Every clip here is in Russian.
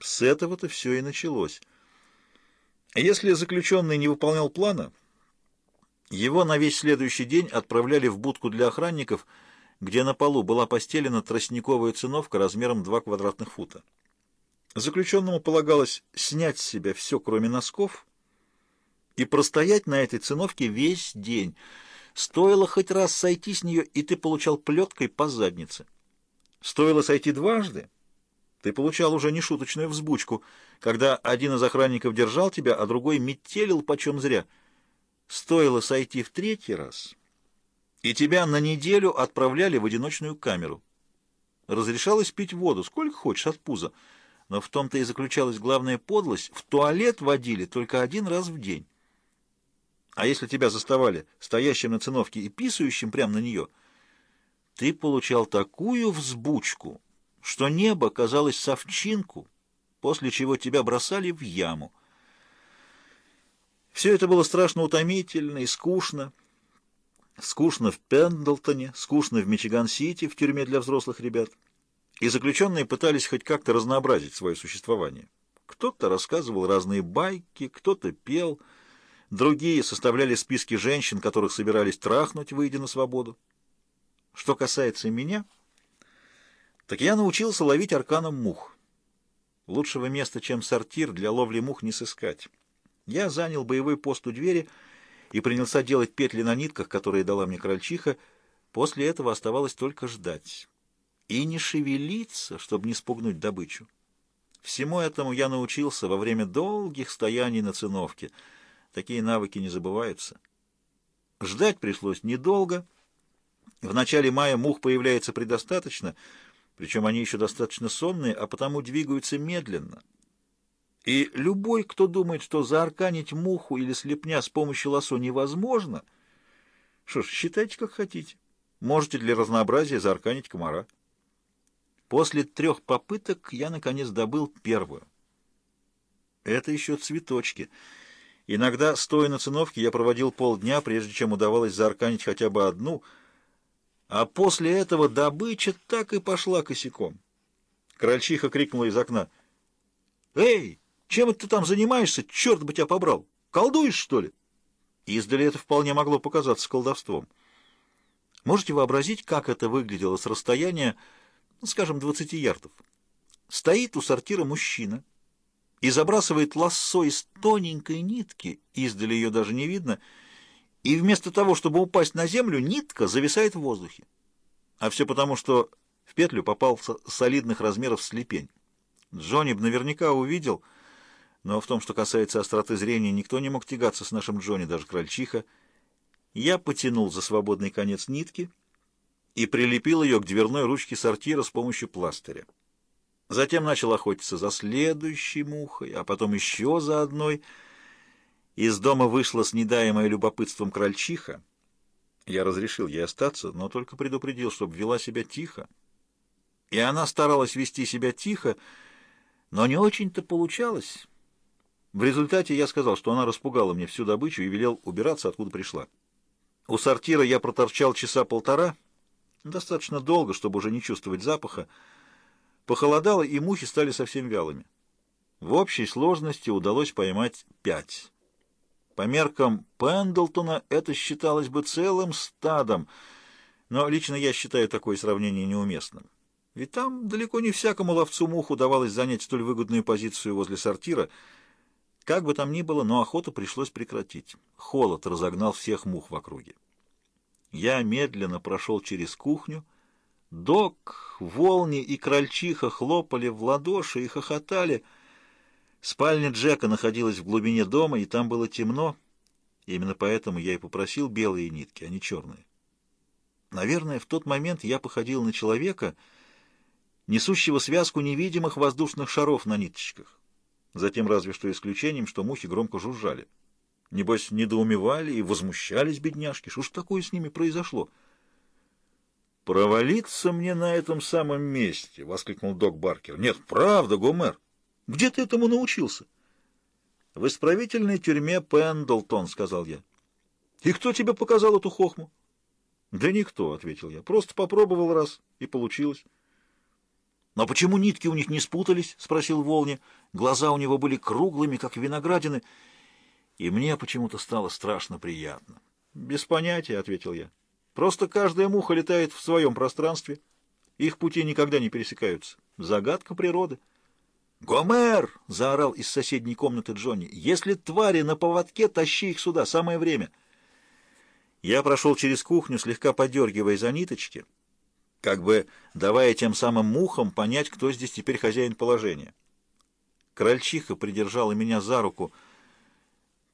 С этого-то все и началось. Если заключенный не выполнял плана, его на весь следующий день отправляли в будку для охранников, где на полу была постелена тростниковая циновка размером 2 квадратных фута. Заключенному полагалось снять с себя все, кроме носков, и простоять на этой циновке весь день. Стоило хоть раз сойти с нее, и ты получал плеткой по заднице. Стоило сойти дважды, ты получал уже нешуточную взбучку, когда один из охранников держал тебя, а другой метелил почем зря. Стоило сойти в третий раз, и тебя на неделю отправляли в одиночную камеру. Разрешалось пить воду, сколько хочешь, от пуза, но в том-то и заключалась главная подлость, в туалет водили только один раз в день. А если тебя заставали стоящим на циновке и писающим прямо на нее, ты получал такую взбучку, что небо казалось совчинку, после чего тебя бросали в яму. Все это было страшно утомительно и скучно. Скучно в Пендлтоне, скучно в Мичиган-Сити, в тюрьме для взрослых ребят. И заключенные пытались хоть как-то разнообразить свое существование. Кто-то рассказывал разные байки, кто-то пел, другие составляли списки женщин, которых собирались трахнуть, выйдя на свободу. Что касается меня, так я научился ловить арканом мух. Лучшего места, чем сортир, для ловли мух не сыскать. Я занял боевой пост у двери и принялся делать петли на нитках, которые дала мне крольчиха. После этого оставалось только ждать и не шевелиться, чтобы не спугнуть добычу. Всему этому я научился во время долгих стояний на циновке. Такие навыки не забываются. Ждать пришлось недолго. В начале мая мух появляется предостаточно, причем они еще достаточно сонные, а потому двигаются медленно. И любой, кто думает, что заарканить муху или слепня с помощью лосо невозможно, что ж, считайте как хотите. Можете для разнообразия заарканить комара. После трех попыток я, наконец, добыл первую. Это еще цветочки. Иногда, стоя на циновке, я проводил полдня, прежде чем удавалось заарканить хотя бы одну, а после этого добыча так и пошла косяком. Крольчиха крикнула из окна. «Эй, чем это ты там занимаешься? Черт бы тебя побрал! Колдуешь, что ли?» Издали это вполне могло показаться колдовством. Можете вообразить, как это выглядело с расстояния, ну, скажем, 20 ярдов. Стоит у сортира мужчина и забрасывает лассо из тоненькой нитки, издали ее даже не видно, и вместо того, чтобы упасть на землю, нитка зависает в воздухе. А все потому, что в петлю попал солидных размеров слепень. Джонни бы наверняка увидел, но в том, что касается остроты зрения, никто не мог тягаться с нашим Джонни, даже крольчиха. Я потянул за свободный конец нитки — и прилепил ее к дверной ручке сортира с помощью пластыря. Затем начал охотиться за следующей мухой, а потом еще за одной. Из дома вышла с недаемой любопытством крольчиха. Я разрешил ей остаться, но только предупредил, чтобы вела себя тихо. И она старалась вести себя тихо, но не очень-то получалось. В результате я сказал, что она распугала мне всю добычу и велел убираться, откуда пришла. У сортира я проторчал часа полтора — Достаточно долго, чтобы уже не чувствовать запаха. Похолодало, и мухи стали совсем вялыми. В общей сложности удалось поймать пять. По меркам Пендлтона это считалось бы целым стадом, но лично я считаю такое сравнение неуместным. Ведь там далеко не всякому ловцу мух удавалось занять столь выгодную позицию возле сортира. Как бы там ни было, но охоту пришлось прекратить. Холод разогнал всех мух в округе. Я медленно прошел через кухню. Док, Волни и Крольчиха хлопали в ладоши и хохотали. Спальня Джека находилась в глубине дома, и там было темно. Именно поэтому я и попросил белые нитки, а не черные. Наверное, в тот момент я походил на человека, несущего связку невидимых воздушных шаров на ниточках. Затем разве что исключением, что мухи громко жужжали. Небось, недоумевали и возмущались бедняжки. Что ж такое с ними произошло? «Провалиться мне на этом самом месте!» — воскликнул док Баркер. «Нет, правда, Гомер. Где ты этому научился?» «В исправительной тюрьме Пендлтон», — сказал я. «И кто тебе показал эту хохму?» «Да никто», — ответил я. «Просто попробовал раз, и получилось». «Но почему нитки у них не спутались?» — спросил Волни. Глаза у него были круглыми, как виноградины, и мне почему-то стало страшно приятно. «Без понятия», — ответил я. «Просто каждая муха летает в своем пространстве. Их пути никогда не пересекаются. Загадка природы». «Гомер!» — заорал из соседней комнаты Джонни. «Если твари на поводке, тащи их сюда, самое время». Я прошел через кухню, слегка подергивая за ниточки, как бы давая тем самым мухам понять, кто здесь теперь хозяин положения. Крольчиха придержала меня за руку.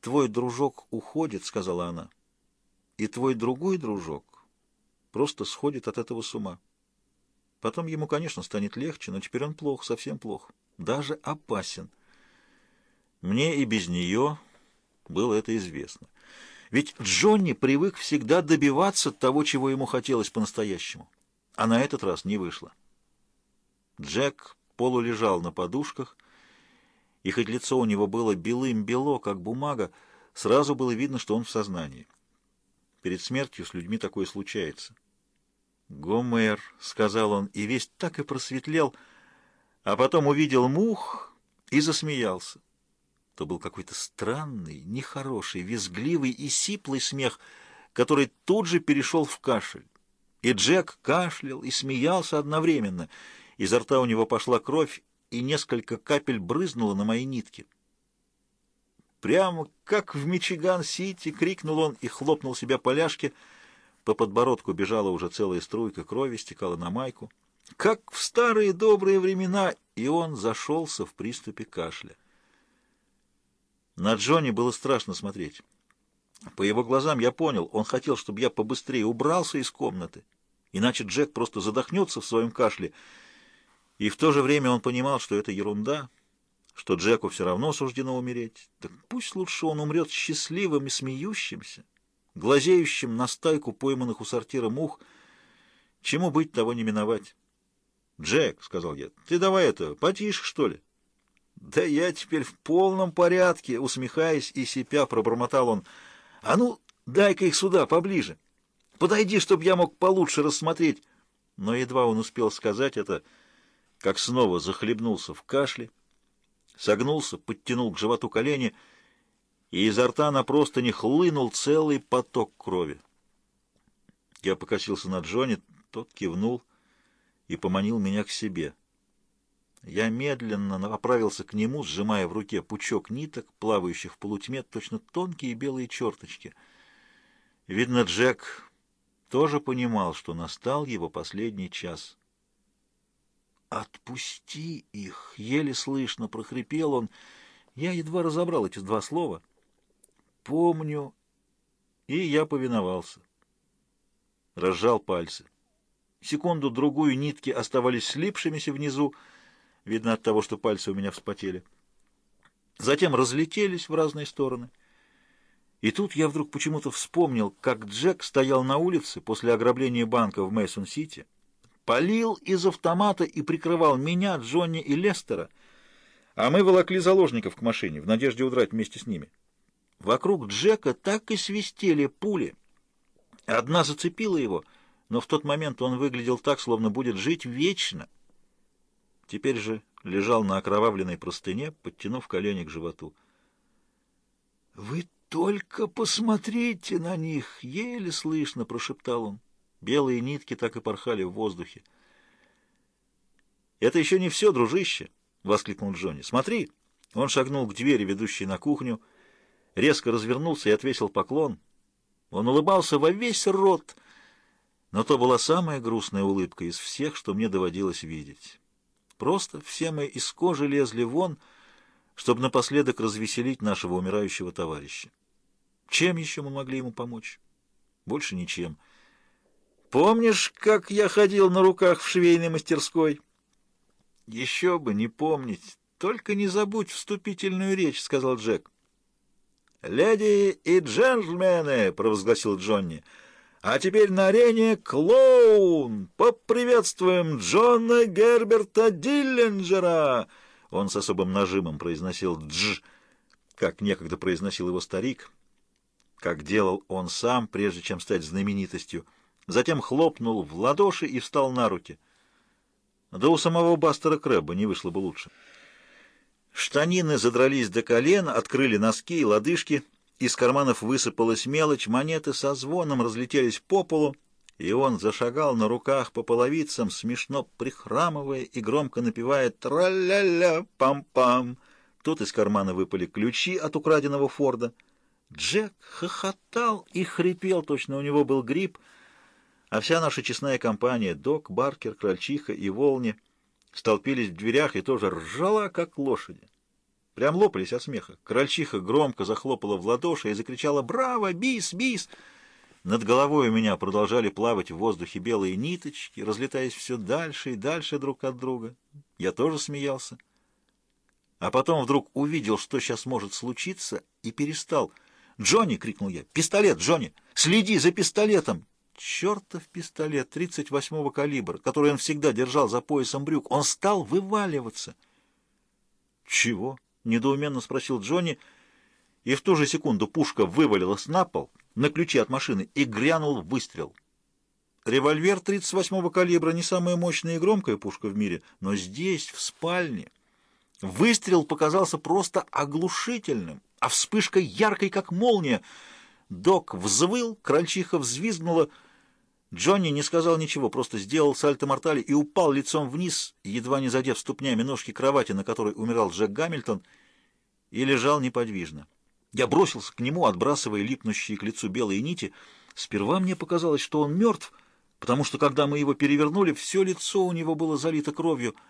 «Твой дружок уходит», — сказала она, — «и твой другой дружок просто сходит от этого с ума. Потом ему, конечно, станет легче, но теперь он плох, совсем плох, даже опасен. Мне и без нее было это известно». Ведь Джонни привык всегда добиваться того, чего ему хотелось по-настоящему. А на этот раз не вышло. Джек полулежал на подушках, и хоть лицо у него было белым-бело, как бумага, сразу было видно, что он в сознании. Перед смертью с людьми такое случается. «Гомер», — сказал он, и весь так и просветлел, а потом увидел мух и засмеялся то был какой-то странный, нехороший, визгливый и сиплый смех, который тут же перешел в кашель. И Джек кашлял и смеялся одновременно. Изо рта у него пошла кровь, и несколько капель брызнуло на мои нитки. Прямо как в Мичиган-Сити крикнул он и хлопнул себя по ляжке. По подбородку бежала уже целая струйка крови, стекала на майку. Как в старые добрые времена, и он зашелся в приступе кашля. На Джонни было страшно смотреть. По его глазам я понял, он хотел, чтобы я побыстрее убрался из комнаты, иначе Джек просто задохнется в своем кашле. И в то же время он понимал, что это ерунда, что Джеку все равно суждено умереть. Так пусть лучше он умрет счастливым и смеющимся, глазеющим на стайку пойманных у сортира мух. Чему быть, того не миновать. «Джек», — сказал я, — «ты давай это, потише, что ли?» «Да я теперь в полном порядке», — усмехаясь и сипя, пробормотал он. «А ну, дай-ка их сюда, поближе. Подойди, чтобы я мог получше рассмотреть». Но едва он успел сказать это, как снова захлебнулся в кашле, согнулся, подтянул к животу колени, и изо рта на простыне хлынул целый поток крови. Я покосился на Джонни, тот кивнул и поманил меня к себе. Я медленно направился к нему, сжимая в руке пучок ниток, плавающих в полутьме, точно тонкие белые черточки. Видно, Джек тоже понимал, что настал его последний час. «Отпусти их!» — еле слышно прохрипел он. Я едва разобрал эти два слова. «Помню». И я повиновался. Разжал пальцы. Секунду-другую нитки оставались слипшимися внизу, видно от того, что пальцы у меня вспотели. Затем разлетелись в разные стороны. И тут я вдруг почему-то вспомнил, как Джек стоял на улице после ограбления банка в Мейсон-Сити, полил из автомата и прикрывал меня, Джонни и Лестера, а мы волокли заложников к машине в надежде удрать вместе с ними. Вокруг Джека так и свистели пули. Одна зацепила его, но в тот момент он выглядел так, словно будет жить вечно — Теперь же лежал на окровавленной простыне, подтянув колени к животу. «Вы только посмотрите на них!» — еле слышно прошептал он. Белые нитки так и порхали в воздухе. «Это еще не все, дружище!» — воскликнул Джонни. «Смотри!» Он шагнул к двери, ведущей на кухню, резко развернулся и отвесил поклон. Он улыбался во весь рот, но то была самая грустная улыбка из всех, что мне доводилось видеть. Просто все мы из кожи лезли вон, чтобы напоследок развеселить нашего умирающего товарища. Чем еще мы могли ему помочь? Больше ничем. Помнишь, как я ходил на руках в швейной мастерской? Еще бы не помнить. Только не забудь вступительную речь, сказал Джек. «Леди и джентльмены!» — провозгласил Джонни — а теперь на арене клоун! Поприветствуем Джона Герберта Диллинджера!» Он с особым нажимом произносил «дж», как некогда произносил его старик, как делал он сам, прежде чем стать знаменитостью. Затем хлопнул в ладоши и встал на руки. Да у самого Бастера Крэбба не вышло бы лучше. Штанины задрались до колен, открыли носки и лодыжки, из карманов высыпалась мелочь, монеты со звоном разлетелись по полу, и он зашагал на руках по половицам, смешно прихрамывая и громко напевая «Тра-ля-ля, пам-пам». Тут из кармана выпали ключи от украденного Форда. Джек хохотал и хрипел, точно у него был грипп, а вся наша честная компания, Док, Баркер, Крольчиха и Волни, столпились в дверях и тоже ржала, как лошади. Прям лопались от смеха. Крольчиха громко захлопала в ладоши и закричала «Браво! Бис! Бис!» Над головой у меня продолжали плавать в воздухе белые ниточки, разлетаясь все дальше и дальше друг от друга. Я тоже смеялся. А потом вдруг увидел, что сейчас может случиться, и перестал. «Джонни!» — крикнул я. «Пистолет, Джонни! Следи за пистолетом!» Чертов пистолет 38-го калибра, который он всегда держал за поясом брюк, он стал вываливаться. «Чего?» — недоуменно спросил Джонни, и в ту же секунду пушка вывалилась на пол, на ключи от машины, и грянул выстрел. Револьвер 38-го калибра не самая мощная и громкая пушка в мире, но здесь, в спальне, выстрел показался просто оглушительным, а вспышка яркой, как молния. Док взвыл, крольчиха взвизгнула — Джонни не сказал ничего, просто сделал сальто-мортали и упал лицом вниз, едва не задев ступнями ножки кровати, на которой умирал Джек Гамильтон, и лежал неподвижно. Я бросился к нему, отбрасывая липнущие к лицу белые нити. Сперва мне показалось, что он мертв, потому что, когда мы его перевернули, все лицо у него было залито кровью —